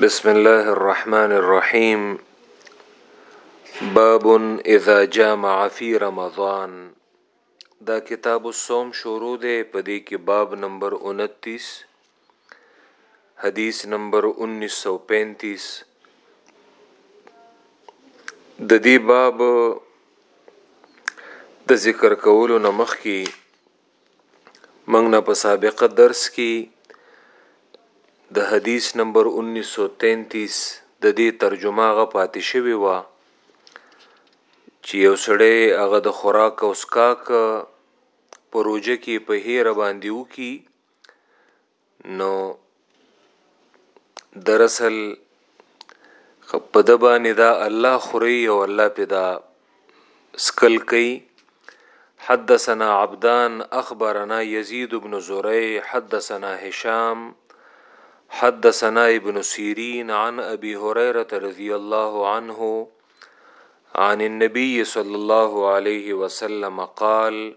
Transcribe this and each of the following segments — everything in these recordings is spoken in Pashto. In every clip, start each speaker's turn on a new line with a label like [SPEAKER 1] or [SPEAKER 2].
[SPEAKER 1] بسم الله الرحمن الرحيم باب اذا جامع في رمضان دا کتاب الصوم شروع دی په دې کې باب نمبر 29 حدیث نمبر 1935 د دې باب د ذکر کولو نمخ کې موږ نه په سابقه درس کې د حدیث نمبر 1933 د دې ترجمه غ پاتې شوی و چې یو سړی هغه د خوراک او سکاک پروژه کې په هیر باندې وکي نو دراصل په د باندې دا الله خوري او الله په دا سکل کوي حدثنا عبدان اخبرنا يزيد بن زريع حدثنا هشام حدثنا ابن سيرين عن ابي هريره رضي الله عنه عن النبي صلى الله عليه وسلم قال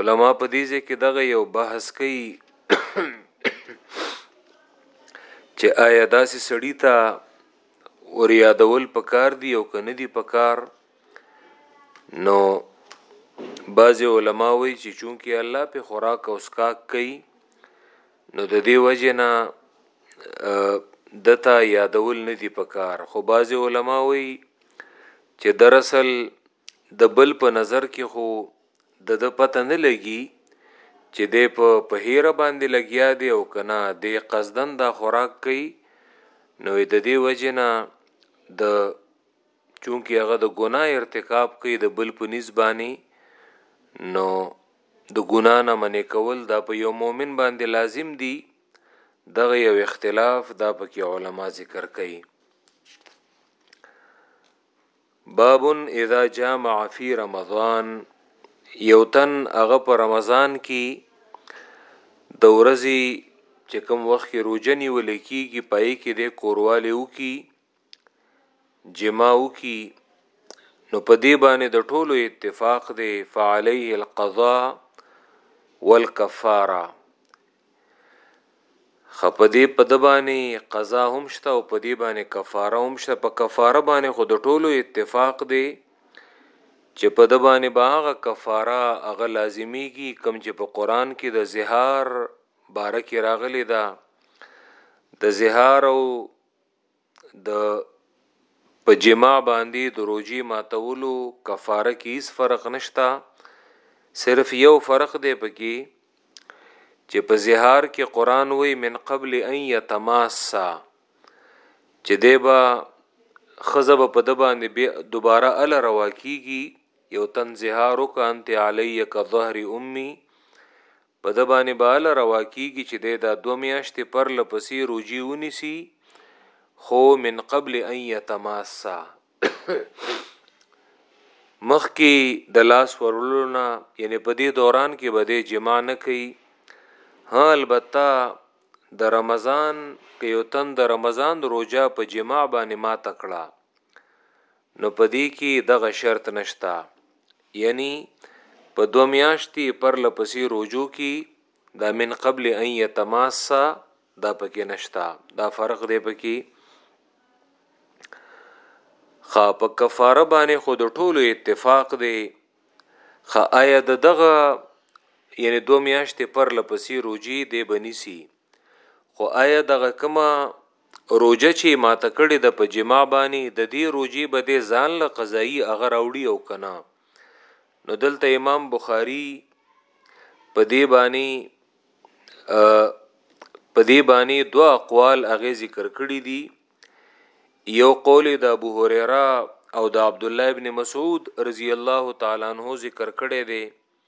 [SPEAKER 1] علما په دې ځای کې دغه یو بحث کوي چې آیا داسې سړی ته ور یادول پکار دی او کنه دی پکار نو بعض علما وایي چې چونکی الله په خوراک او اسکاک کوي نو د دې وجه نه دتا یادول نه دی پکار خو بعض علما وایي چې دراصل د بل په نظر کې خو د ده پته نه لګي چې دی په په هیره باندې لګیا دی او که نه دی قصدن دا خوراک کوي نو د دې وجې نه د چونکې هغه د ګناه ارتکاب کوي د بل په نیز باندې نو د ګناه نه منې کول دا په یو مؤمن باندې لازم دی دغه یو اختلاف دا پکې علما ذکر کوي باب اذا جامع فی رمضان یو تن هغه په رمضان کې د ورځې چې کوم وخت کې روزه نیول کیږي پای کې د کورواله وکي جما وکي نو په دې باندې د ټولو اتفاق دی فعليه القضاء والکفاره خپدی په د باندې قضا هم شته او په دې باندې کفاره هم شته په کفاره باندې خود ټولو اتفاق دی چې په د باندې باغ کفاره هغه لازمیږي کم چې په قران کې د زهار بارکه راغلی دا د زهار او د په جماع باندې د روجي ماتولو کفاره کې هیڅ فرق نشتا صرف یو فرق دی پکې چې په زهار کې قران وای من قبل ان يتماسا چې دیبا خزب په د باندې دوباره ال روا کیږي یو تن زهار وکانت علی ک ظهر امي په ده باندې به هله روا کېږي چې دی دا دوه میاشتې پرله پسې روژې ونیسي، خو من قبل ان یتماسا، مخکې د لاس وروړلو نه، یعنې په دې دوران کې به دی جماع نه کوي، ها البته د رمضان که یو تن د رمضان روژه په جماع باندې ماته کړه، نو په دې کې دغه شرط نشته یعنی په دوه میاشتې پرله پسې روجو کې دا من قبل ان یتماسا دا پکې نشتا دا فرق دی پکې خا په کفاره باندې خود ټولو اتفاق دی خا آیا د دغه یعنی دو میاشتې پر لپسې روجي دی بنیسی خو آیا دغه کومه روجه چې ماته کړې ده په جما باندې د دې روجې به دې ځان له قضایي هغه راوړي او کنه نو دلته امام بخاری په دې باندې په دې باندې دوه اقوال هغه ذکر کړی دي یو قول د ابو هريره او د عبد الله ابن مسعود رضی الله تعالی عنہ ذکر کړی دی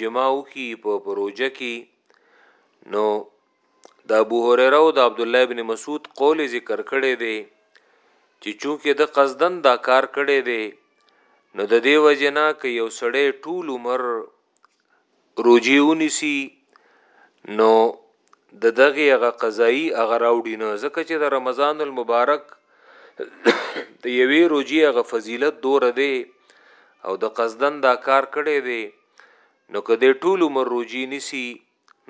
[SPEAKER 1] جماع وکي په پروژه کې نو د ابو هريره او د عبد الله ابن مسعود قول ذکر کړي دي چې چونکه د قصدن دا کار کړي دي نو د دې وجنه کې یو سړی ټول عمر روجي ونیسي نو د دغی هغه قضایی هغه راوړی نه ځکه چې د رمضان المبارک د یوې روجی هغه فضیلت دور دی او د قصدن دا کار کړی دی نو که د ټول عمر روجی نسی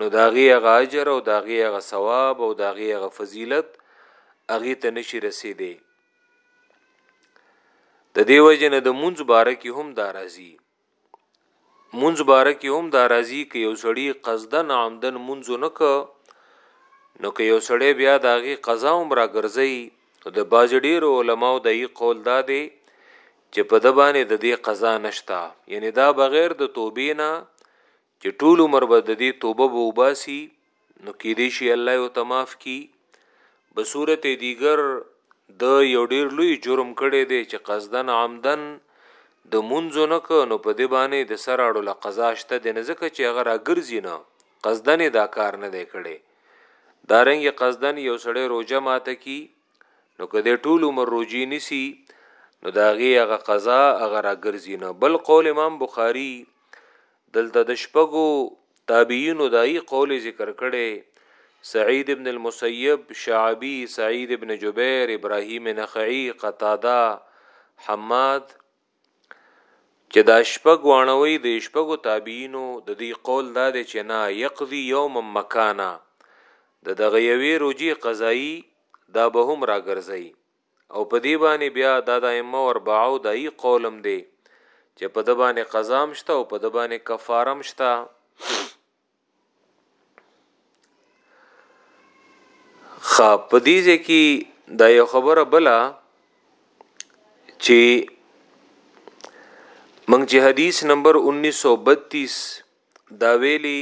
[SPEAKER 1] نو داغي هغه اجر او داغي هغه ثواب او داغي هغه فضیلت اغه ته نشي رسیدي د دیو جن د منځ بارکی هم دارازي منځ باره کې هم دا راځي کې یو سړی قصدن عمدن منځ نه ک نو کې یو سړی بیا د هغې قضا هم را ګرځي د باز ډیر علماو د یي قول دا دی چې په د باندې د دې قضا نشتا یعنی دا بغیر د توبې نه چې ټول عمر به ددې توبه به اوباسي نو کیدای شي الله یې ورته معاف کړي بصورت دیګر ده یو ډیر لوی جرم کړی دی چې قصدن عمدن د مونځو نه که نو په دی باندې د سر اړو له قضا شته دی نه ځکه چې هغه راګرځي نه قصدن دا کار نه دی کړی دارنګ قصدن یو سړی روجه ماته کی نو که د ټول عمر روجی نسی نو داغي هغه قضا هغه راګرځي نه بل قول امام بخاری دلته د شپږو تابعینو دای قول ذکر کړي سعید ابن المسیب شعبی سعید ابن جبیر ابراهیم نخعی قتاده حماد چې دا شپږ وانوي د شپږو تابعینو د دې قول دا دی چې نه یقضی یوم مکانا د دغه یوې روجي قضایی دا به هم راګرځي او په دې باندې بیا دا د ائمه اربعو دای قول هم دی چې په د باندې قضا هم شته او په د باندې کفاره هم شته خا په دې ځکه دا یو خبره بلا چې منګ چې حدیث نمبر 1932 دا ویلی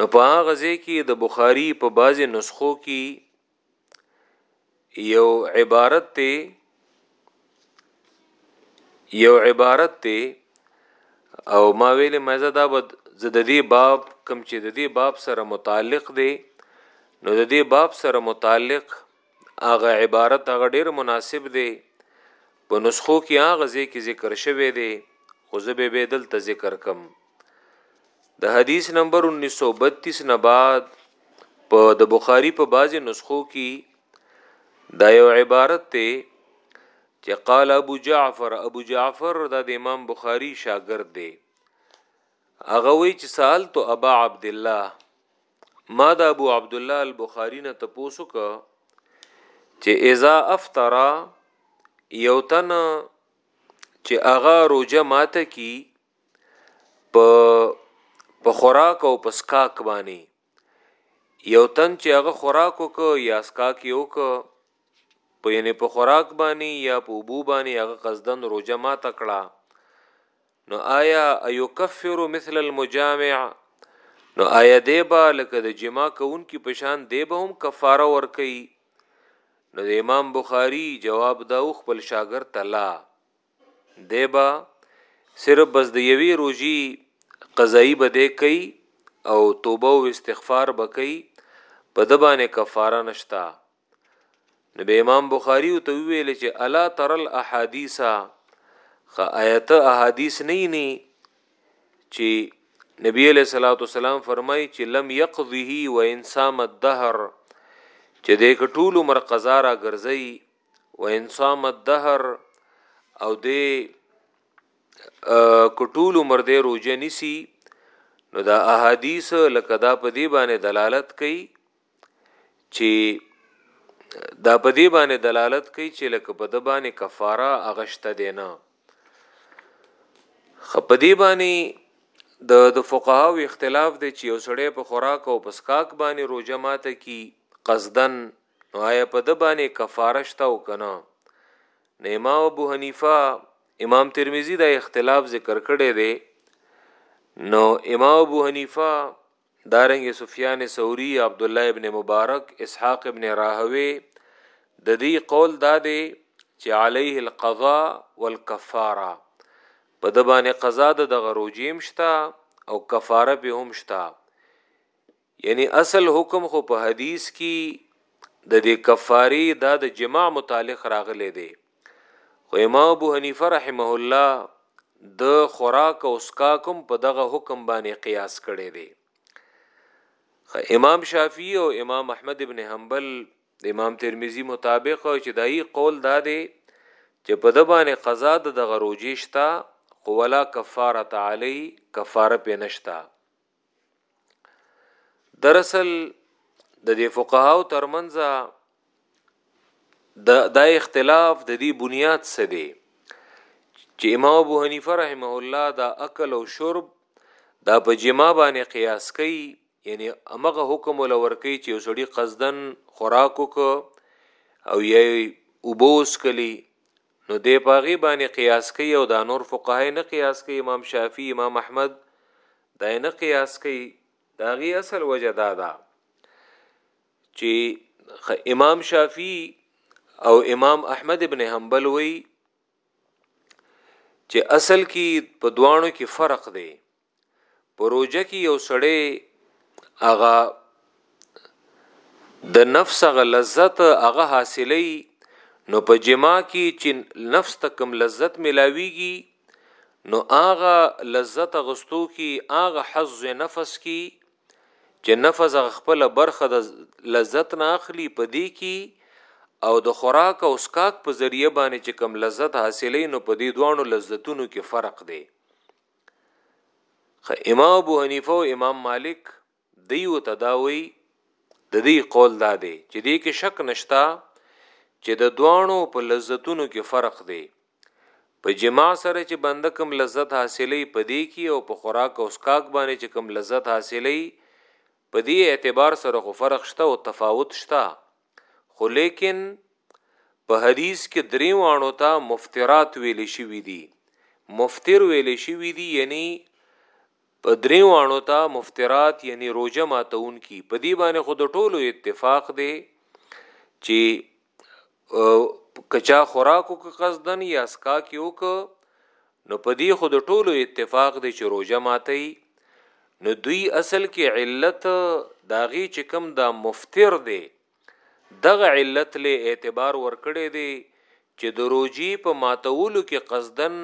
[SPEAKER 1] نو په هغه ځای کې د بخاری په بازي نسخو کې یو عبارت ته یو عبارت ته او ما ویلې مزه دا بد زددي باب کم چې د دې باب سره متعلق دی نو د دې باب سره متعلق هغه عبارت هغه ډیر مناسب دی په نسخو کې هغه ځای کې ذکر شوی دی خو زه به به دلته ذکر کم د حدیث نمبر 1932 نه بعد په د بخاری په بعضی نسخو کې دا یو عبارت ته چې قال ابو جعفر ابو جعفر دا د امام بخاری شاګرد دی هغه وی چې سال تو ابا عبد الله ما د ابو عبد الله البخاری نه تپوس وکړ چې اذا افطر یو تن چې اغا روزه ماته کی په په خوراک او په سکاک باندې یو تن چې هغه خوراک وکړ یا سکاک یې وکړ په یعنی په خوراک باندې یا په ابو باندې هغه قصدن روزه ماته کړه نو آیا ایکفر مثل المجامع نو آیا دی با لکه د جما کون کی پشان دی به هم کفاره ور کوي نو د امام بخاری جواب دا خپل شاګرد تلا دی با صرف بس د یوی روزي قضایی به دی کوي او توبه او استغفار به کوي په د باندې کفاره نشتا نو به امام بخاری او ته ویل چې الا ترل احادیثا خ آیت احادیث نه ني چې نبی علیہ الصلوۃ والسلام فرمای چې لم یقضه و انسام الدهر چې د کټول عمر قضا را ګرځي و انسام الدهر او د کټول عمر د روزه نسی نو دا احادیث لکه دا په دی باندې دلالت کوي چې دا په دې باندې دلالت کوي چې لکه په د باندې کفاره اغشته دی نه په دې باندې د د فقهاو اختلاف دی چې یو سړی په خوراک او په سکاک باندې روزه ماته کی قصدن نو آیا په د باندې کفاره شته او کنه نه امام ابو حنیفه امام ترمذی دا اختلاف ذکر کړی دی نو امام ابو حنیفه دارنګه سفیان ثوری، عبدالله ابن مبارک، اسحاق ابن راهوی ددی قول داده چې علیه القضاء والکفاره په دبانې قضا د دغه روجیم شته او کفاره په هم شته یعنی اصل حکم خو په حدیث کې د دې کفاری دا د جماع متعلق راغلی دی خو امام ابو حنیفه رحمه الله د خوراک او اسکاکم په دغه حکم باندې قیاس کړي دي امام شافعی او امام احمد ابن حنبل د امام ترمذی مطابق او چې دای قول دا دی چې په د باندې قضا د دغه روجي شتا قولا کفاره علی کفاره په نشتا دراصل د دې فقهاو ترمنځ د دا اختلاف د دې بنیاد څه دی چې امام ابو حنیفه رحمه الله دا اکل او شرب دا په جما باندې قیاس کوي یعنی امغه حکم ولور کوي چې وسړي قصدن خوراکو کو او یې وبوس کلی نو دی په هغی باندی قیاس کوي او دا نور فقها یې نه قیاس کوي امام شافعی امام احمد دا یې نه قیاس کوي د هغی اصل وجه دا ده چی امام شافعی او امام احمد ابن حنبل وی چې اصل کې په دوانو کې فرق دی پروژه کې یو سړی هغه د نفس غ لذت هغه حاصلې نو په جما کې چې نفس ته کم لذت ملاويږي نو هغه لذت غستو کې هغه حظ نفس کې چې نفس خپل برخه د لذت نه اخلي په دې کې او د خوراک او اسکاک په ذریعہ باندې چې کم لذت حاصلې نو په دې دوانو لذتونو کې فرق دی امام ابو حنیفه او امام مالک دیو تداوی د دې قول دا دی چې دې کې شک نشتا چې د دوانو په لذتونو کې فرق دی په جما سره چې بنده کم لذت حاصلې په دې کې او په خوراک او اسکاک باندې چې کم لذت حاصلې په دې اعتبار سره خو فرق شته او تفاوت شته خو لیکن په حدیث کې درې وانو ته مفترات ویل شوی دی مفتر ویل شوی دی یعنی په درې وانو ته مفترات یعنی روزه ماتون کی په دې باندې خود ټولو اتفاق دی چې کچا خوراکو که قصدن یا اسکا کې وک نو په دې خو د ټولو اتفاق دی چې روژه ماتوي نو دوی اصل کې علت داغي چې کم دا مفتر دی دغه علت له اعتبار ورکړي دی چې د روجي په ماتولو کې قصدن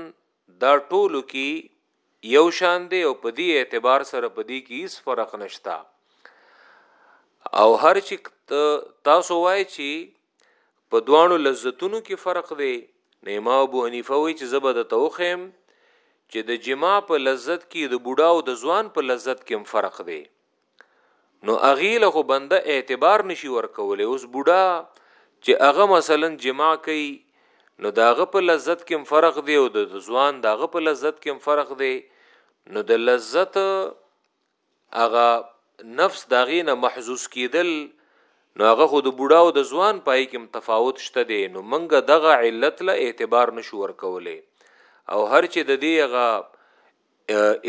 [SPEAKER 1] دا ټولو کې یو شان دی او په دې اعتبار سره په دې کې هیڅ فرق نشتا او هر چې تاسو وای چې په دواړو لذتونو کې فرق دی نو امام ابو حنیفه وی چې زبد توخم چې د جما په لذت کې د بوډا او د ځوان په لذت کې هم فرق دی نو اغیله خو بنده اعتبار نشي ورکول اوس بوډا چې هغه مثلا جما کوي نو داغه په لذت کې هم فرق دی او د ځوان داغه په لذت کې هم فرق دی نو د لذت هغه نفس داغې نه محسوس کېدل نو هغه خو د بوډا او د ځوان پای کې تفاوت شته دی نو منګه دغه علت له اعتبار نشو ورکولې او هر چې د دې هغه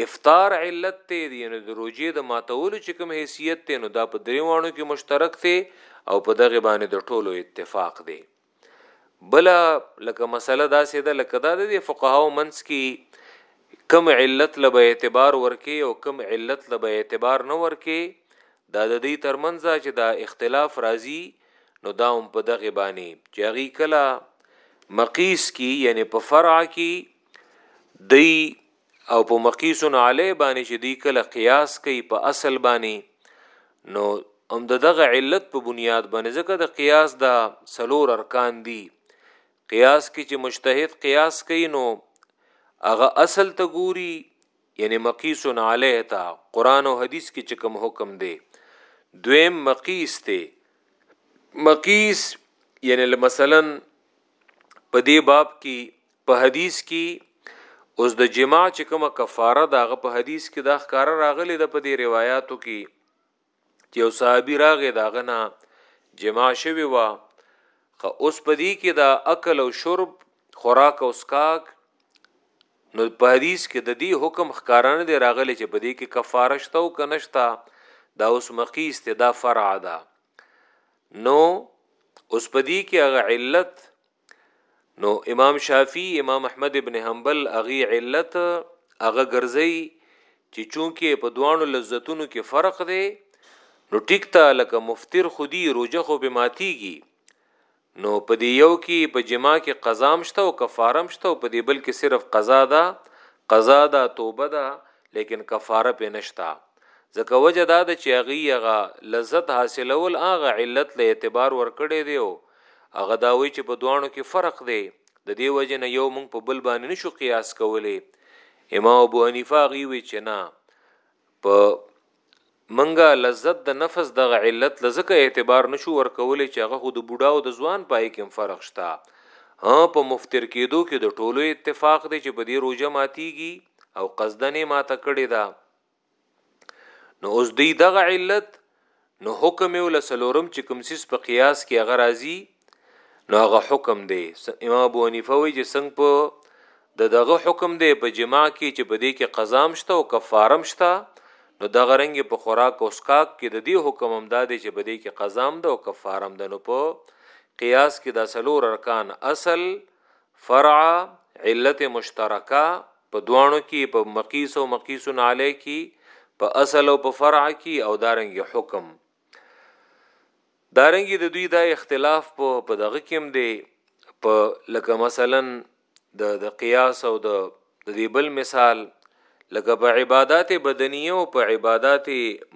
[SPEAKER 1] افطار علت ته دی نو د روجې د ماتولو چې کوم حیثیت ته نو دا په دریوانو کې مشترک ته او په دغه باندې د ټولو اتفاق دی بل لکه مسله دا سیده لکه دا د فقهاو منس کی کم علت لبه اعتبار ورکی او کم علت لبه اعتبار نه ورکی دا د دې ترمنځ چې دا اختلاف راځي نو دا هم په دغه باندې چې هغه کله مقیس کی یعنی په فرع کی دی او په مقیس علیه باندې چې دوی کله قیاس کوي په اصل باندې نو هم د دغه علت په بنیاد باندې ځکه د قیاس د سلور ارکان دي قیاس کې چې مجتهد قیاس کوي نو هغه اصل ته ګوري یعنی مقیس علیه ته قران او حدیث کې چې کوم حکم دی دویم مقیس ته مقیس یعنی مثلا په دې باب کې په حدیث کې اوس د جما چې کومه کفاره داغه په حدیث کې دا ښکار راغلی د په دې روایتو کې چې او صحابي راغې داغه نه جما شوی و خو اوس په دې کې دا اکل او شرب خوراک او سکاک نو په حدیث کې د دې حکم ښکارانه دی راغلی چې په دې کې کفاره شته او کنهشتا دا اوس مقیس ته دا فرع ده نو اوس پدی کې هغه علت نو امام شافعی امام احمد ابن حنبل اغي علت هغه ګرځي چې چونکه په دوانو لذتونو کې فرق دی نو ټیک ته لکه مفتر خودي روزه خو به ماتيږي نو په دې یو کې په جماع کې قضا هم شته او کفاره هم شته او په دې بل کې صرف قضا ده قضا ده توبه ده لیکن کفاره په نشتا ځکه وجه دا ده چې هغه هغه لذت حاصلول هغه علت له اعتبار ورکړي دی او هغه دا وی چې په دوانو کې فرق دی د دې وجه نه یو مونږ په بل باندې نشو قیاس کولای امام ابو حنیفه غي وی چې نه په منګه لذت د نفس دغه علت لزکه اعتبار نشو ورکولې چې هغه خود بوډا او د ځوان پای کې فرق شته ها په مفتر کېدو کې د ټولو اتفاق دی چې په دې روزه ماتيږي او قصدنه ماته کړی دا نو اوس دی دغه علت نو حکم یو له څلورم چې کوم سیس په قیاس کې هغه راځي نو هغه حکم دی امام ابو حنیفه وایي چې څنګه په د دغه حکم دی په جما کې چې په دې کې قضام شته او کفارم شته نو دغه رنګ په خوراک او سکاک کې د دې حکم هم دا دی چې په دې کې قضام ده او کفارم ده نو په قیاس کې دا څلور ارکان اصل فرع علت مشترکه په دواړو کي په مقيس او مقيس علی کي په اصل او په فرع کي او دارنګي حکم دارنګي د دوی دا اختلاف په په دغه کېم دی په لکه مثلا د د قياس او د د دې بل مثال لکه په عبادت بدنیه او په عبادت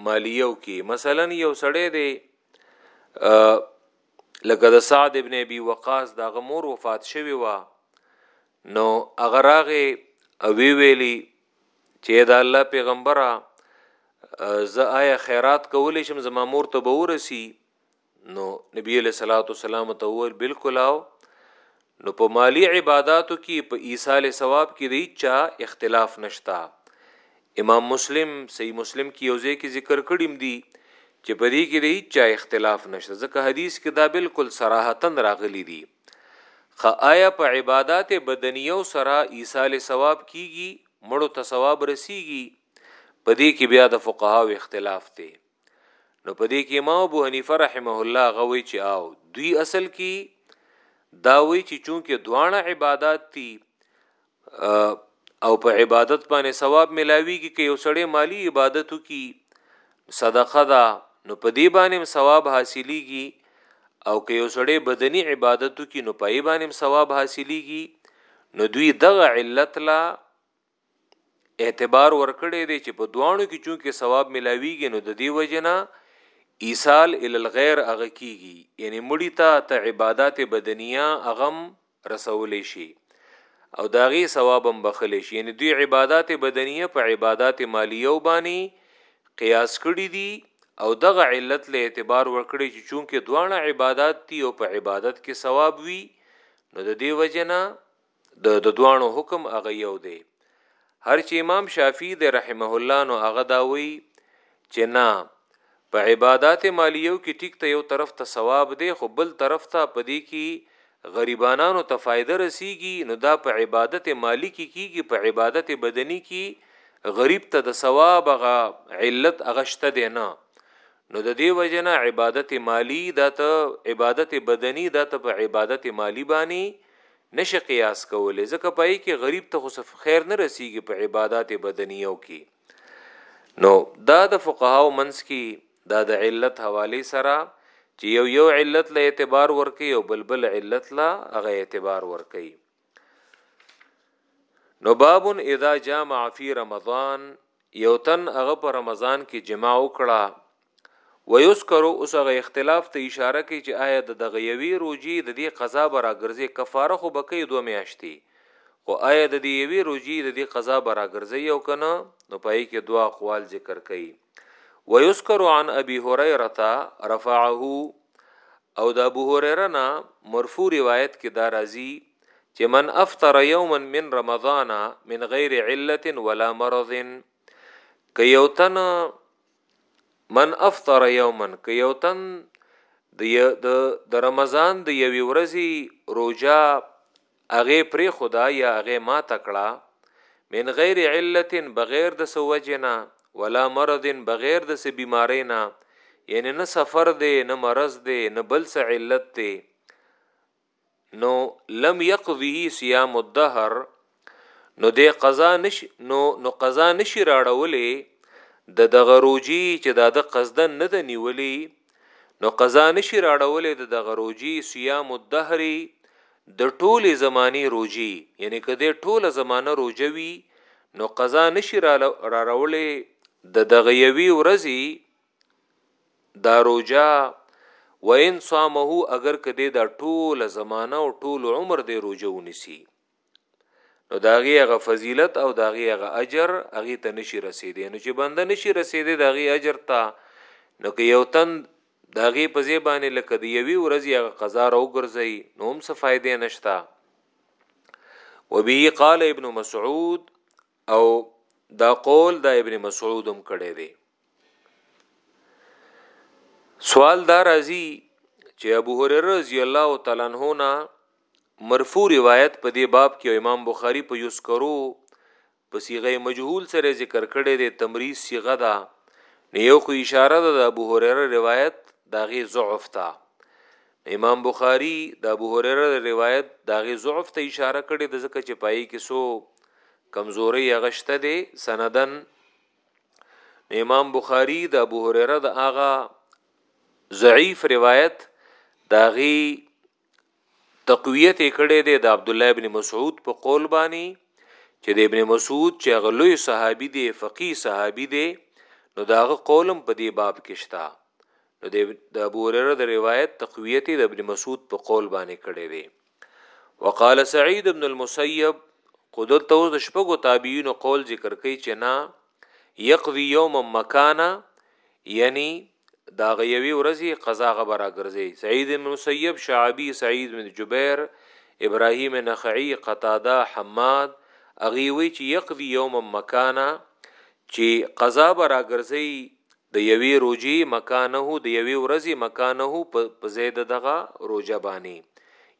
[SPEAKER 1] مالیه کې مثلا یو سړی دی لکه د سعد ابن ابي وقاص دغه مور وفات شوی و نو هغه راغې او وی ویلی چې دا الله پیغمبره زه آیا خیرات کولی شم زما مور ته به ورسی نو نبی له صلوات والسلام ته وویل بالکل او نو په مالی عبادتو کې په ایصال ثواب کې دی چا اختلاف نشتا امام مسلم صحیح مسلم کې یوځې کې ذکر کړیم دی چې په دې کې دی چا اختلاف نشته ځکه حدیث کې دا بالکل صراحتن راغلی دی خ آیا په عبادت بدنیو سره ایصال ثواب کیږي مړو ته ثواب رسیږي په دې کې بیا د فقهاو اختلاف دی نو په دې کې امام ابو حنیفه رحمه الله غوي چې آو دوی اصل کې دا وی چې چونکه دواړه عبادت دي او په عبادت باندې ثواب ملاويږي کې یو سړی مالی عبادت کی صدقه ده نو په دې باندې ثواب حاصلېږي او که یو سړی بدني عبادت کی نو په یې باندې ثواب حاصلېږي نو دوی دغه علت لا اعتبار ورکړي دي چې په دوانو کې چونکه ثواب ملاويږي نو د دې وجنه ایصال ال الغیر هغه کیږي یعنی مړی ته ته عبادت بدنیه اغم رسولی شي او داغي ثواب هم بخلی شي یعنی دوی عبادت بدنیه په عبادت مالیه وبانی قیاس کړی دي او دغه علت له اعتبار ورکړي چې چونکه دواړه عبادت دي او په عبادت کې ثواب وي نو د دې وجنه د دواړو حکم هغه یو دی هر چې امام شافعی د رحمه الله نو هغه دا وی چې نه په عبادت مالیو کې ټیک ته یو طرف ته ثواب دی خو بل طرف ته پدې کې غریبانو ته فائدہ رسیږي نو دا په عبادت مالی کې کیږي په عبادت بدنی کې غریب ته د ثواب غ علت اغشته دی نه نو د دې وجنه عبادت مالی دا ته عبادت بدنی دا ته په عبادت مالی باندې نه شې قیاس کولی ځکه په هغې کې غریب ته خو څه خیر نه رسیږي په عبادات بدنیو کې نو دا د فقهاو منځ کې دا د علت حواله سره چې یو یو علت له اعتبار ورکي او بلبل علت له هغه اعتبار ورکي نو باب اذا جامع فی رمضان یو تن هغه په رمضان کې جما وکړه ويذکر اوس هغه اختلاف ته اشاره کوي چې آیا د دغه یوې روژې د دې قضا به راګرځي کفاره خو به کوي دوه میاشتې خو آیا د دې یوې روژې د دې قضا به راګرځي او کنه نو پای کې دوه اقوال ذکر کوي ويذكر عن ابي هريره رفعه او د ابو هريره نه مرفوع روایت کې دا راځي چې من افطر يوما من رمضان من غير عله ولا مرض که یو تن من افطر یوما که یو تن د د د رمضان د یوې ورځې روجا هغه پرې خدا یا هغه ما تکړه من غیر علت بغیر د سوجنا ولا مرض بغیر د سې بیماری نه یعنی نه سفر دی نه مرض دی نه بل څه علت دی نو لم يقضه صيام الدهر نو د قضا نش نو نو قضا نشي راړولې د دغه روجي چې دا د قصدن نه د نیولي نو قضا نشي راړولې د دغه روجي صيام الدهر د ټوله زماني روجي یعنی کده ټوله زمانه روجوي نو قضا نشي راړولې د دغه یوي ورځي دا روجا وین صامه اگر کدی دا ټول زمانہ او ټول عمر دی روجا ونسی نو داغي هغه فضیلت او داغي هغه اجر هغه ته نشي رسیدي نو چې بنده نشي رسیدي داغي اجر ته نو که یو تن داغي په ځای باندې لکه دی یوی ورځ هغه قضا راو ګرځي نو هم څه فائدې نشتا وبه قال ابن مسعود او دا قول دا ابن مسعود هم کړی دی سوال دا راځي چې ابو هريره رضی الله تعالی عنہ نا مرفوع روایت په دې باب کې امام بخاری په یذکرو په صيغه مجهول سره ذکر کړي د تمریز صيغه ده نه یو خو اشاره ده د ابو هريره روایت داغه ضعف ته امام بخاری د ابو هريره روایت داغه ضعف ته اشاره کړي د ځکه چې پای کې سو کمزوري غشته دي سندن امام بخاری د ابو هريره د اغا ضعیف روایت داغي تقویت کړي دی د عبد الله ابن مسعود په قول باندې چې د ابن مسعود چې غلوی صحابي دی فقيه صحابي دی نو داغه قولم په دې باب کې شتا نو د ابو هريره د روایت تقویت د ابن مسعود په قول باندې کړي دي وقال سعید ابن المسیب قدرت اوس د شپږو تابعین قول ذکر کوي چې نه یقضی یوم مکانا یعنی دا غیوی ورځی قضا غبره ګرځي سعید بن مسیب شعبی سعید بن جبیر ابراهیم نخعی قتاده حماد اغیوی چې یقضی یوم مکانا چې قضا برا ګرځي د یوې روژې مکانه د یوې ورځې مکانه په په ځای د دغه روژه باندې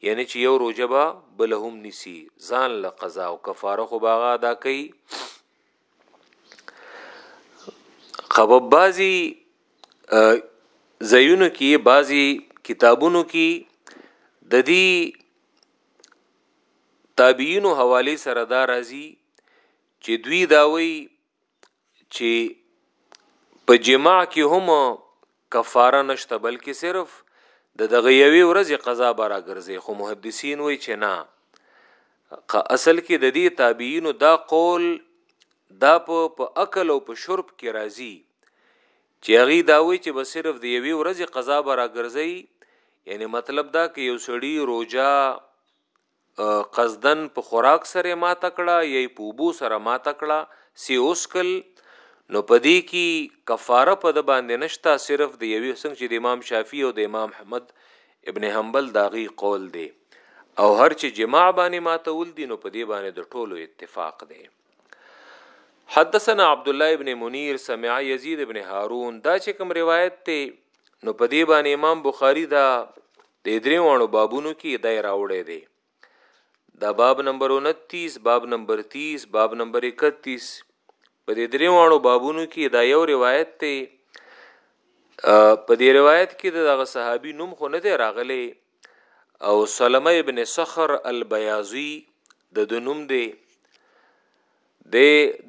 [SPEAKER 1] یعنې چې یو روژه به بله هم نیسي ځان له قضا او کفاره خو به هغه ادا کوي خو په بعضي ځایونو کې بعضي کتابونو کې د دې تابعینو حواله سره دا راځي چې دوی داوي چې په جماع کې هم کفاره نشته بلکې صرف د دغه یوې ورځې قضا برا ګرځي خو محدثین وایي چې نه اصل کې د دې تابعینو دا قول دا په په عقل او په شرب کې راځي چې هغه دا وایي چې به صرف د یوې ورځې قضا برا ګرځي یعنی مطلب دا کې یو سړی روجا قصداً په خوراک سره یې ماته کړه یا یې په اوبو سره ماته کړه سې وسکل نو په دې کی کفاره په د باندې نشته صرف د یوې څنګه چې د امام شافعي او د امام احمد ابن حنبل داغي قول دی او هر چې جماع باندې ماتول دي نو په دې باندې د ټولو اتفاق دی حدثنا عبد الله ابن منیر سمع یزید ابن هارون دا چې کوم روایت ته نو په دې باندې امام بخاری دا د درې وانو بابونو کې دای راوړې دی دا باب نمبر 29 باب نمبر 30 باب نمبر 31 په دې درې وانو بابونو کې دا یو روایت ته په دې روایت کې دغه صحابي نوم خو نه دی راغلی او سلمه ابن صخر البياضي د دنوم دی د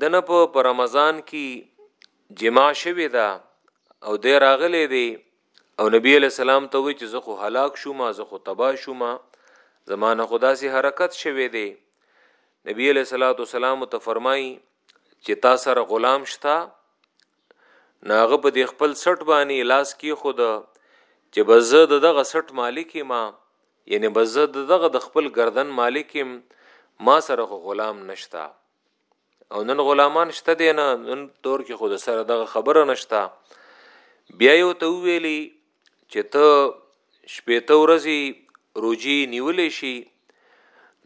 [SPEAKER 1] دنه په رمضان کې جما شوی دا او د راغلې دی او نبی علی السلام ته وی چې زه خو هلاک شوم زه خو تبا شوم زمانه خدا سي حرکت شوه دی نبی علیہ الصلوۃ والسلام ته فرمای چې تا سره غلام شتا ناغه په دې خپل سټ باندې لاس کې خو د چې بزه د دغه سټ مالک ما یعنی بزه د دغه د خپل گردن مالک ما سره خو غلام نشتا او نن غلامان شته دی نه نن دور کې خود سره دغه خبره نشتا بیا یو ته ویلی چې ته شپېته ورځې روجي نیولې شي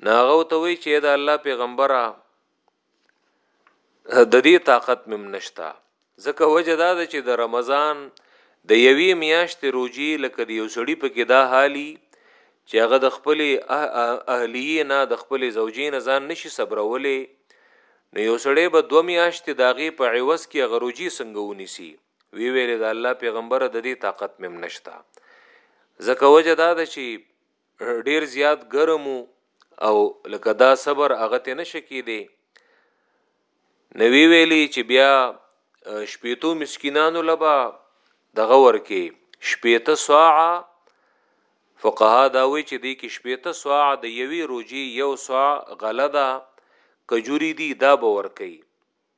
[SPEAKER 1] ناغه ته وی چې دا الله پیغمبره د دې طاقت مم نشته ځکه وجه دا ده چې د رمضان د یوې میاشتې روجي لکه د یو سړي په کې دا حالي چې هغه د خپل اهلیه نه د خپل زوجې نه ځان نشي صبرولې نو یو سړی به دوه میاشتې داغي په عوض کې غروجي څنګه ونیسي وی ویل د الله پیغمبر د دې طاقت مم نشتا ځکه وجه دا ده چې ډیر زیات ګرم او لکه دا صبر هغه ته نشکی دی نوی ویلی چې بیا شپېتو مسکینانو لبا دغه ورکی شپېته ساعه فقها دا وی چې دی کې شپېته ساعه د یوی روجی یو ساعه غله ده کجوری دی دا به ورکی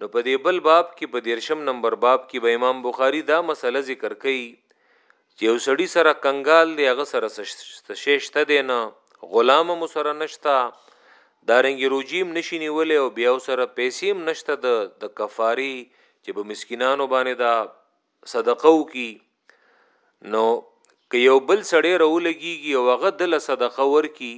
[SPEAKER 1] نو په دې بل باب کې په دیرشم نمبر باب کې به امام بخاری دا مسله ذکر کړي چې یو سړی سره کنګال دی هغه سره سشته دی نه غلام مو سره نشتا دارنګ روجیم نشینی ولې او بیا سره پیسې هم نشته د د کفاری چې په مسکینانو باندې دا صدقه وکي نو که یو بل سړی راولګيږي او هغه دله صدقه ورکي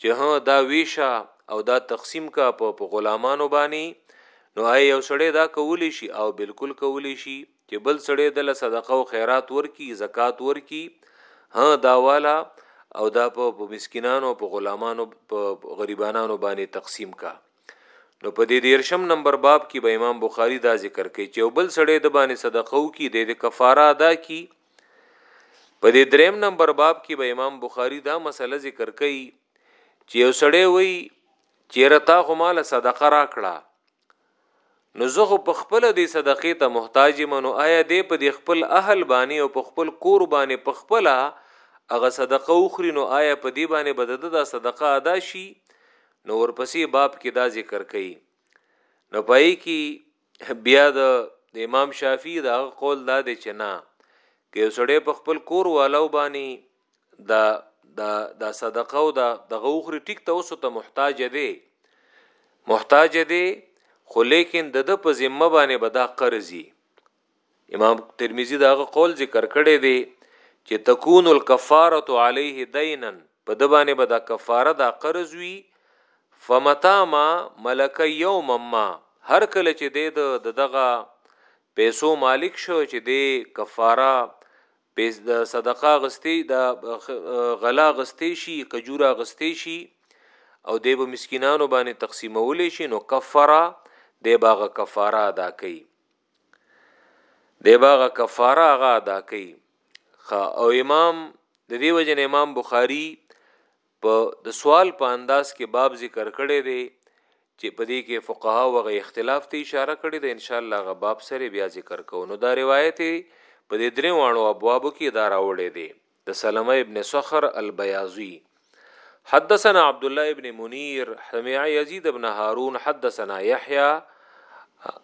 [SPEAKER 1] چې ها دا ویشه او دا تقسیم کا په غلامانو باندې نو آی یو سړی دا کولی شي او بالکل کولی شي چې بل سړی دله صدقه او خیرات ورکي زکات ورکي ها دا والا او دا په مسکینانو په غلامانو په غریبانو باندې تقسیم کا نو په دې دیرشم نمبر باب کې به امام بخاری دا ذکر کوي چې بل سړی د باندې صدقه وکي د دې کفاره ادا کی په دې دریم نمبر باب کې به امام بخاری دا مسله ذکر کوي چې یو سړی وای چې رتا خو مال صدقه را کړه نو زه خو په خپل دې صدقې ته محتاج منو آیا دې په دې خپل اهل باندې او په خپل کور باندې په خپل هغه صدقه وخري نو آیا په دې باندې بدد دا صدقه ادا شي نو ورپسې باب کې دا ذکر کړي نو پای کې بیا د امام شافعي دا قول دا دی چې نه کې سړی په خپل کور والو باندې دا دا دا صدقه او دا دغه اخري ټیک ته اوسه ته محتاج دی محتاج دی خو لیکن د د په ذمه باندې به دا قرضي امام ترمذی دا غ قول ذکر کړی دی چې تكون الكفاره عليه دینا په د باندې به دا کفاره دا قرض وی فمتا ما ملک یوم ما هر کله چې د دغه پیسو مالک شو چې د کفاره پیس د صدقه غستی د غلا غستی شي کجورا غستی شي او د به مسکینانو باندې تقسیمول شي نو کفاره د باغه کفاره ادا کوي دی باغه کفاره هغه ادا کوي خا او امام د دې وجه نه امام بخاری په د سوال په انداز کې باب ذکر کړی دی چې په دې کې فقها او غي اختلاف ته اشاره کړې ده ان شاء الله غ باب سره بیا ذکر کوو نو دا روایت په دې درې وانو ابوابو کې دا راوړې دي د سلمہ ابن سخر البیاضی حدثنا عبد الله بن منير سمع يزيد بن هارون حدثنا يحيى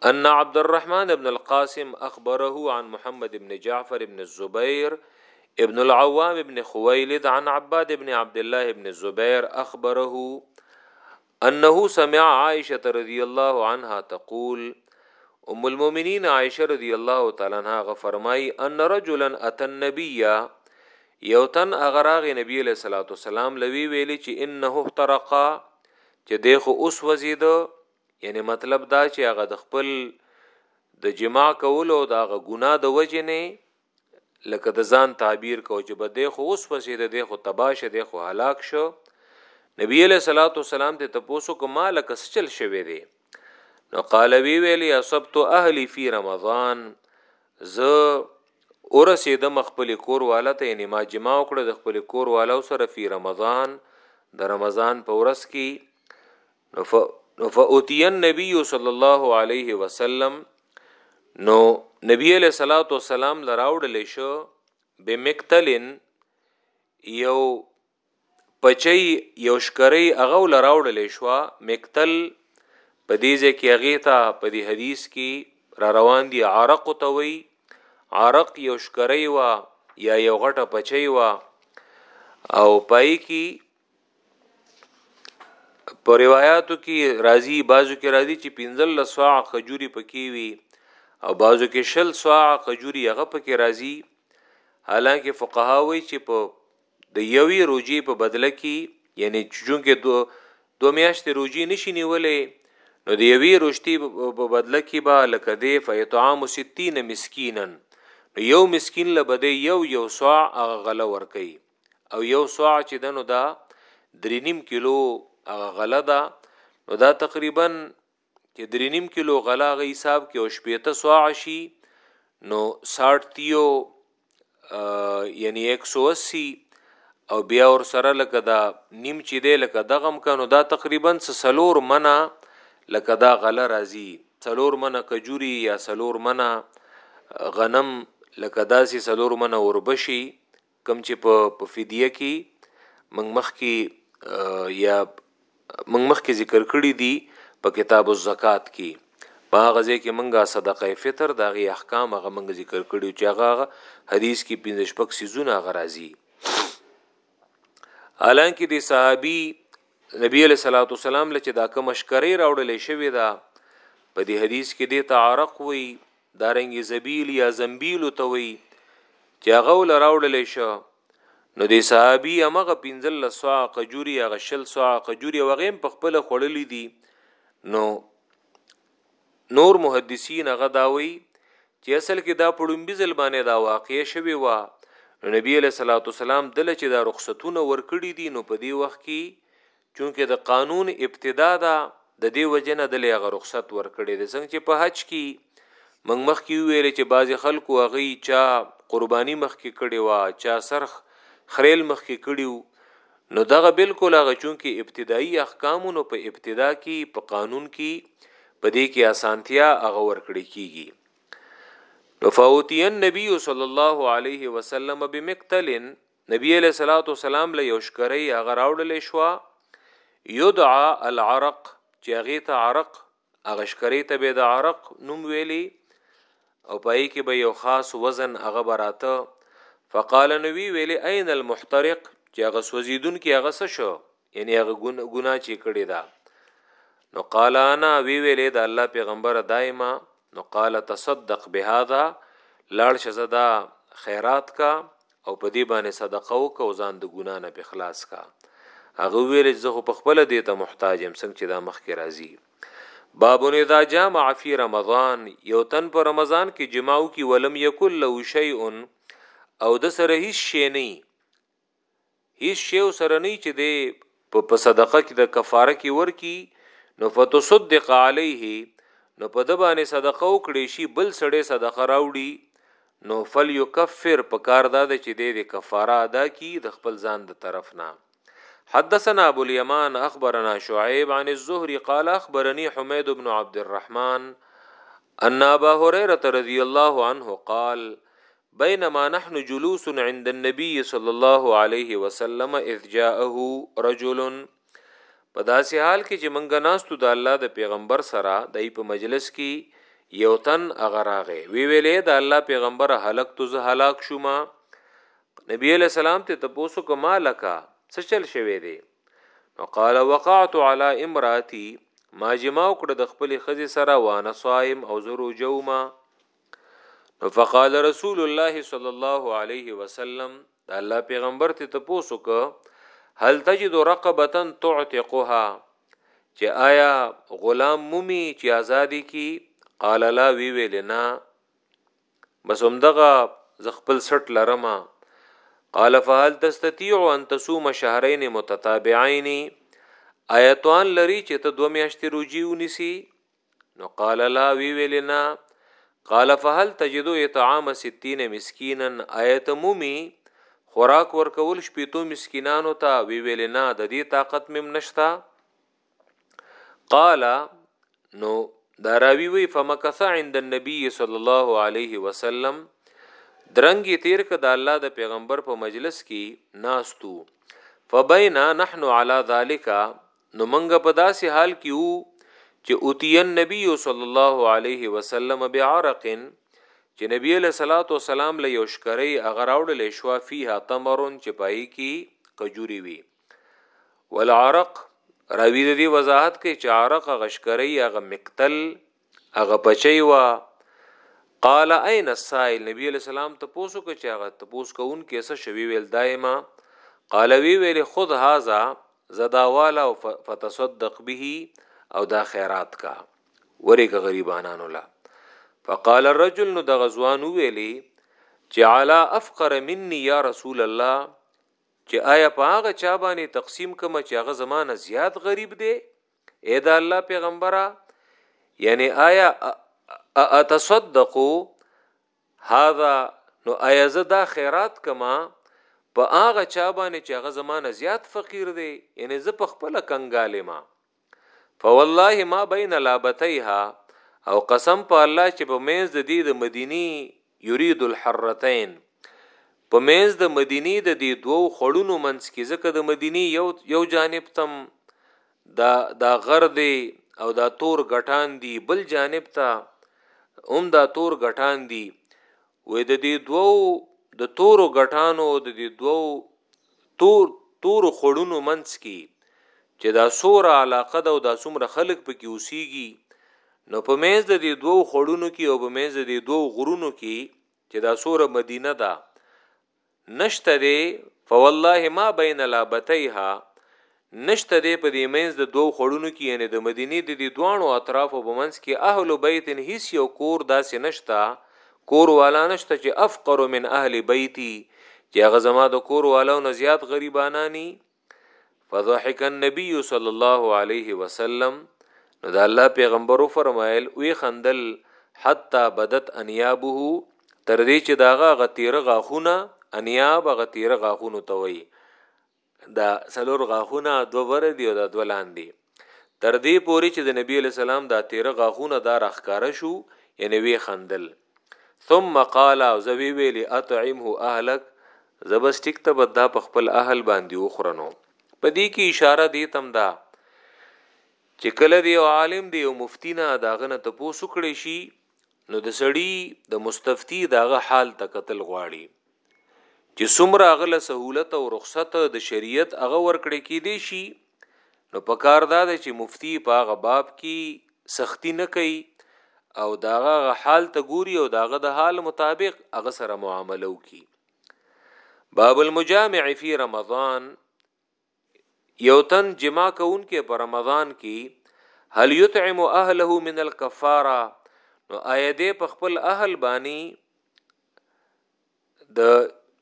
[SPEAKER 1] ان عبد الرحمن بن القاسم اخبره عن محمد بن جعفر بن الزبير ابن العوام بن خويلد عن عباد بن عبد الله بن الزبير اخبره انه سمع عائشه رضی الله عنها تقول ام المؤمنین عائشه رضی الله تعالی عنها غ فرمای ان رجلا اتى النبي یو تن اغراغ نبی علیہ الصلوۃ والسلام لوی ویلی چې انه احترقا چې د خو اوس وزید یعنی مطلب دا چې هغه د خپل د جما کولو دا غ ګنا د وجه نه لکه د ځان تعبیر کو چې بده خو اوس پسې د دې خو تباشه د خو هلاک شو نبی له صلوات و سلام ته تپوسو کومه لکه سچل شوی دی نو قال وی ویلی اصبت اهلی فی رمضان ز اور سیدم خپل کور والا ته یعنی ما جما وکړه د خپل کور والا سره فی رمضان د رمضان په ورځ کې نو ف نو فوتی النبی صلی الله علیه وسلم نو نبی علیہ الصلوۃ والسلام لراوړل شو بمقتلن یو پچی یو شکری هغه لراوړل شو مقتل په دې ځکه هغه ته په دې حدیث کې را روان دي عرق توي عرق یو شکری وا یا یو غټه پچی وا او پای کې په روایتو کې راځي بعضو کې راځي چې پنځل لسوا خجوري پکې وي او بعضو کې شل سوا خجوري هغه پکې راځي حالانکه فقها وایي چې په د یوې روجي په بدله کې یعنی چونکه دو دو میاشتې روجي نشي نیولې نو د یوې روشتي په بدله کې به لکه دی فیطعام 60 مسکینا یو مسکین لبدې یو یو سوا غله ور کوي او یو سوا چې دنو دا درې نیم کیلو هغه غله ده نو دا تقریبا چې درې نیم کیلو غلا غي حساب کې او شپېته سوا شي نو 60 تیو یعنی 180 او بیا ور سره لکه دا نیم چې دی لکه دغم کنو دا تقریبا سلور منه لکه دا غله راځي سلور منه کجوري یا سلور منه غنم لکه داسې سلور منه وربشي کوم چې په په فدیه کې موږ مخکې یا موږ مخکې ذکر کړی دی په کتاب الزکات کې په هغه ځای کې مونږه صدقه فطر دا غي احکام هغه مونږ ذکر کړیو چې هغه حدیث کې پنځه شپږ سيزونه غرازي حالانکه د صحابي نبی علیہ الصلوۃ والسلام لچ دا کوم شکرې راوړلې شوې ده په دې حدیث کې د تعارق وی دارنګ زبیل یا زنبیل ته وی چې هغه ول راوړل شو نو د صحابي هغه پنځل لسوا قجوري هغه شل سوا قجوري وغیم په خپل خړلې دي نو نور محدثین هغه داوي چې اصل کې دا پړم بي زلبانه دا واقع شوی و نبی له صلوات والسلام دله چې دا رخصتونه ورکړي دي نو په دې وخت کې چونکه د قانون ابتدا ده د دې وجه نه دلې هغه رخصت ورکړي د څنګه چې په حج کې موږ مخکې ویل چې بعضې خلکو هغه چا قرباني مخکې کړي وا چا سرخ خریل مخکې کړیو نو دغه بالکل هغه چونکی ابتدایي احکام نو په ابتدا کې په قانون کې په دې کې اسانتیا هغه ورکړي کیږي نو فوتی النبی صلی الله علیه وسلم بمقتل نبی علیہ الصلوۃ والسلام له یو شکرې هغه راوړل شو یدعا العرق چې هغه ته عرق هغه شکرې ته به د عرق نوم ویلی او پای کې به یو خاص وزن هغه براته فقال نبی ویلی عین المحترق چې هغه سوزیدون کې هغه څه شو یعنی هغه ګناه چې کړی دا نو قال انا وی ویلې دا الله پیغمبر دایما نو قال تصدق بهذا لاړ شزدا خیرات کا او په دې باندې صدقه او کو ځان د ګنا نه په خلاص کا هغه ویل چې زه په خپل دې ته محتاج يم څنګه چې دا مخ کې راځي بابون اذا جامع فی رمضان یو تن په رمضان کې جماو کی ولم یکل له شیء او د سره هیڅ شی نه هیڅ شی سره نه چې دی په په صدقه کې د کفاره کې ورکی نو فتصدق علیه نو په د باندې صدقه وکړي شي بل سړی صدقه راوړي نو فل یکفر په کار دا د چې د کفاره ادا کی د خپل ځان د طرف نه حدثنا ابو اليمان اخبرنا شعيب عن الزهري قال اخبرني حميد بن عبد الرحمن ان ابا هريره رضي الله عنه قال بينما نحن جلوس عند النبي صلی الله علیه وسلم اذ جاءه رجل په داسې حال کې چې منګه ناستو د الله د پیغمبر سره دای په مجلس کې یو تن اغراغه وی ویلې د الله پیغمبر هلاک تو زه هلاک شوم نبی علیہ السلام ته تاسو کما لکا څه چل شوی دی نو قال وقعت على امراتي ما جما وکړه د خپل خزي سره وانه صائم او زرو جوما فقال رسول الله صلی الله علیه وسلم دا الله پیغمبر ته تاسو کو هل تجد رقبه تعتقها چې آیا غلام مومي چې ازادي کی قال لا وی ویل نه بس هم دغه ز خپل سټ لرما قال فهل تستطيع ان تصوم شهرين متتابعين ايتوان لري چې ته دوه میاشتې روجي ونیسي نو قال لا وی ویلنا قال فهل تجدو اطعام 60 مسکینا ایت مومی خوراک ورکول شپیتو مسکینانو ته وی ویلنا د دې طاقت مم نشتا قال نو دا راوی وی فمکث عند النبي صلی الله علیه وسلم درنګي تیر ک د الله د پیغمبر په مجلس کې ناستو فبینا نحنو علی ذالک نو مونږ په داسې حال کې وو چې اتي النبي صلی الله علیه وسلم بعرق چې نبی له صلوات و سلام له یو شکرې هغه راوړل شو فيها تمرن چې پای کې کجوري وي والعرق راوی د دې وضاحت کوي چې عرق غشکرې هغه مقتل هغه بچي وا قال اين السائل نبی علیہ السلام ته پوسو کې چې هغه ته پوس کوون کې څه شوی ویل دایما قال وی ویل خذ هاذا زدا والا فتصدق به او دا خیرات کا ورګه غریبانانو لا فقال الرجل نو د غزوان ویلی چې علا افقر مني یا رسول الله چې آیا په هغه چا باندې تقسیم کوم چې هغه زمانه زیات غریب دی اې دا الله پیغمبره یعنی آیا اتصدقو هذا نو آیا زه دا خیرات کما په هغه چا باندې چې هغه زمانه زیات فقیر دی یعنی زه په خپل کنګاله ما فوالله ما بین لابتیها او قسم په الله چې په مینز د دې د مدینی یرید الحرتین، په مینځ د مدینې د دې دوو خړونو منځ کې، ځکه د مدینې یو یو جانب ته دا دا غر دی او دا تور ګټان دي، بل جانب ته هم دا تور ګټان دي، وې د دې دوو د تورو ګټانو د دې دوو تور تور خړونو منځ کې چې دا سوره علاقه ده او دا څومره خلک پکې اوسېږي نو په مینځ د دې دوو خړونو کې او په مینځ د دې دوو غرونو کې چې دا سوره مدینه ده نشته دی فوالله ما بین لابتیها نشته دی په دې مینځ د دوو خړونو کې یعنې د مدینې د دې دواړو اطرافو په منځ کې اهل بیت هیڅ یو کور داسې نشته کور والا نشته چې افقر من اهل بیتی چې هغه زما د کور والو نه زیات غریبانانی فضحک النبی صلی الله علیه وسلم نو د الله پیغمبر فرمایل وی خندل حتا بدت انیابه تر دې چې داغه غتیره غاخونه انیاب غتیره غاخونه توي دا سلور غاخونه دو ور دی او دا دو لاندې تر دې پوري چې د نبی علی السلام دا تیر غاخونه دا راخکاره شو یعنی وی خندل ثم قال او زوی ویلی اطعمه اهلک زبس ټیک ته بد په خپل اهل باندې وخورنو په دې کې اشاره دی تم دا چې کله دی عالم دی او مفتی نه داغه نه تپوس کړي شي نو د سړی د مستفتی داغه حال ته قتل غواړي چې څومره هغه له سهولت او رخصت د شریعت هغه ورکړې کې دی شي نو په کار دا دی چې مفتی په هغه باب کې سختی نه کوي او داغه حال ته ګوري او داغه د حال مطابق هغه سره معامله وکي باب المجامع فی رمضان یو تن جما کوونکی په رمضان کی هل یطعم اهله من الکفاره نو آیا دې په خپل اهل باندې د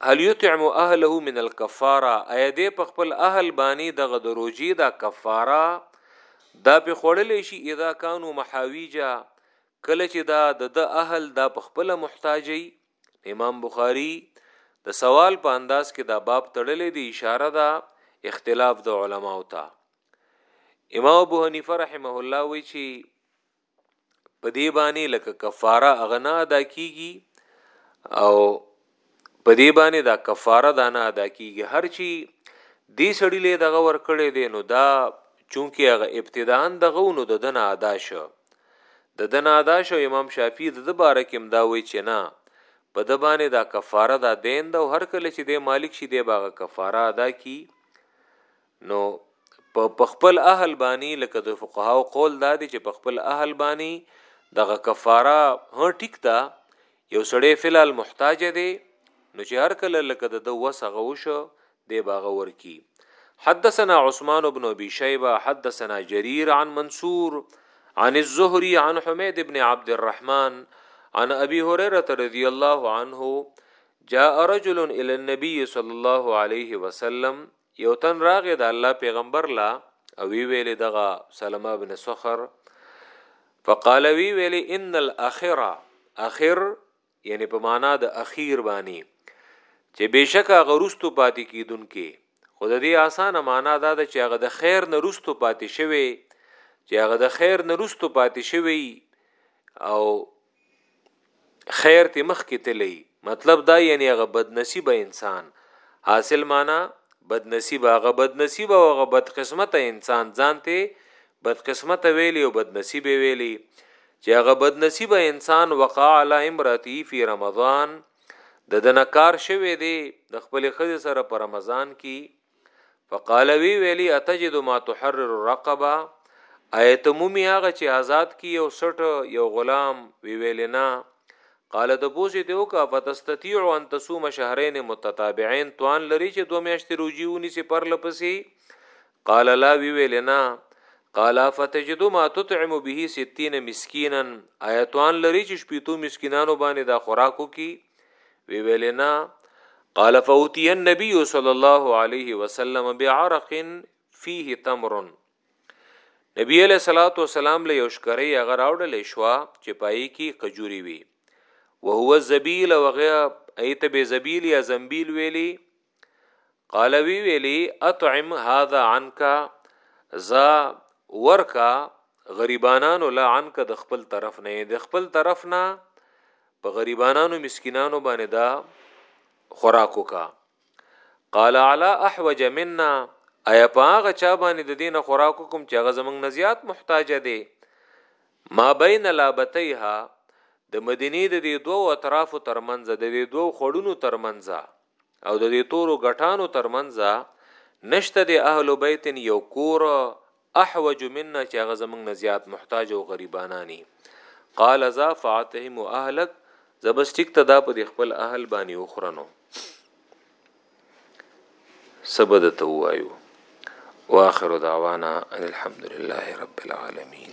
[SPEAKER 1] هل یطعم اهله من الکفاره آیا دې په خپل اهل باندې د غدروجی دا کفاره دا په خړلې شي اذا کانوا محاویجا کله چې دا د اهل دا په خپل محتاجي امام بخاری د سوال په انداز کې دا باب تړلې دی اشاره ده اختلاف د علماو ته امام ابو حنیفه رحمه الله وی چې په دی باندې لکه کفاره اغنا ادا کیږي او په دی باندې دا کفاره دا نه ادا کیږي هر چی دی سړی له دغه ور کړې دی نو دا چونکه هغه ابتداءً دغه و نو دده نه ادا شه. دده نه ادا شه او امام شافعي دده باره کي هم دا وایي چي نه په ده باندي دا کفاره دا دین ده او هر کله چي دی مالک شي دی به هغه کفاره ادا کي نو په په خپل اهل باندي لکه د فقهاو قول دا دی چي په خپل اهل باندي دغه کفاره ها ټیک ده یو سړی فلال محتاج دی نو چي هر کله لکه د ده وس هغه وشو دی باغه ورکی حدثنا عثمان بن ابي شيبه حدثنا جرير عن منصور عن الزهري عن حميد بن عبد الرحمن عن ابي هريره رضي الله عنه جاء رجل الى النبي صلى الله عليه وسلم یو تن راغی د الله پیغمبر لا او وی ویل دغه سلمہ بن صخر فقال وی ویل ان الاخره اخر یعنی په معنا د اخیر بانی چې بشک هغه رستو پاتې کیدونکې خو د دې اسانه معنا دا ده چې هغه د خیر نه رستو پاتې شوی چې هغه د خیر نه رستو پاتې شوی او خیر ته مخ کې تلی مطلب دا یعنی هغه بدنصیب انسان حاصل معنا بدنصیب هغه بدنصیب او هغه بدقسمت انسان ځانته بدقسمت ویلی او بدنصیب ویلی چې هغه بد نصیبه انسان وقع علی امراته فی رمضان د دنه کار شوه دی د خپل خزه سره په رمضان کې فقال وی ویلی اتجد ما تحرر الرقبه ایت مومی هغه چې آزاد کی یو سټ یو غلام وی ویلینا قال د بوزي ته وکا فتستطيع ان تصوم شهرين متتابعين توان لري چې دوه میاشتې روزي ونی سي پر لپسي قال لا وی ویل نه قال فتجد ما تطعم به 60 مسکینا آیتوان لري چې شپېتو مسکینانو باندې دا خوراکو کی وی ویل نه قال فوتی النبي صلی الله علیه وسلم بعرق فيه تمر نبی علیہ الصلوۃ والسلام له یو شکرې هغه راوړل شو چې پای کې کجوري وي وهو الزبیل وغه ایت به زبیل یا زنبیل ویلی قال وی ویلی اطعم هذا عنك ز ورکا غریبانانو لا عنك د خپل طرف نه د خپل طرف نه په غریبانانو مسکینانو باندې دا خوراکو کا قال علا احوج منا ایا پاغه چا باندې د دین خوراکو کوم چې هغه زمنګ نزیات محتاج دی ما بین لابتیها د مدینه د دوو اطرافو ترمنځ د دوو خړونو ترمنځ او د دې تورو غټانو ترمنځ نشته د اهل بیت یو کور احوج منا چې هغه زمنګ نه زیات محتاج او غریبانانی قال ذا فاطهم اهلک زبس ټیک ته دا په خپل اهل باندې وخرنو سبد ته وایو واخر دعوانا ان الحمد لله رب العالمین